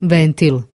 ventil.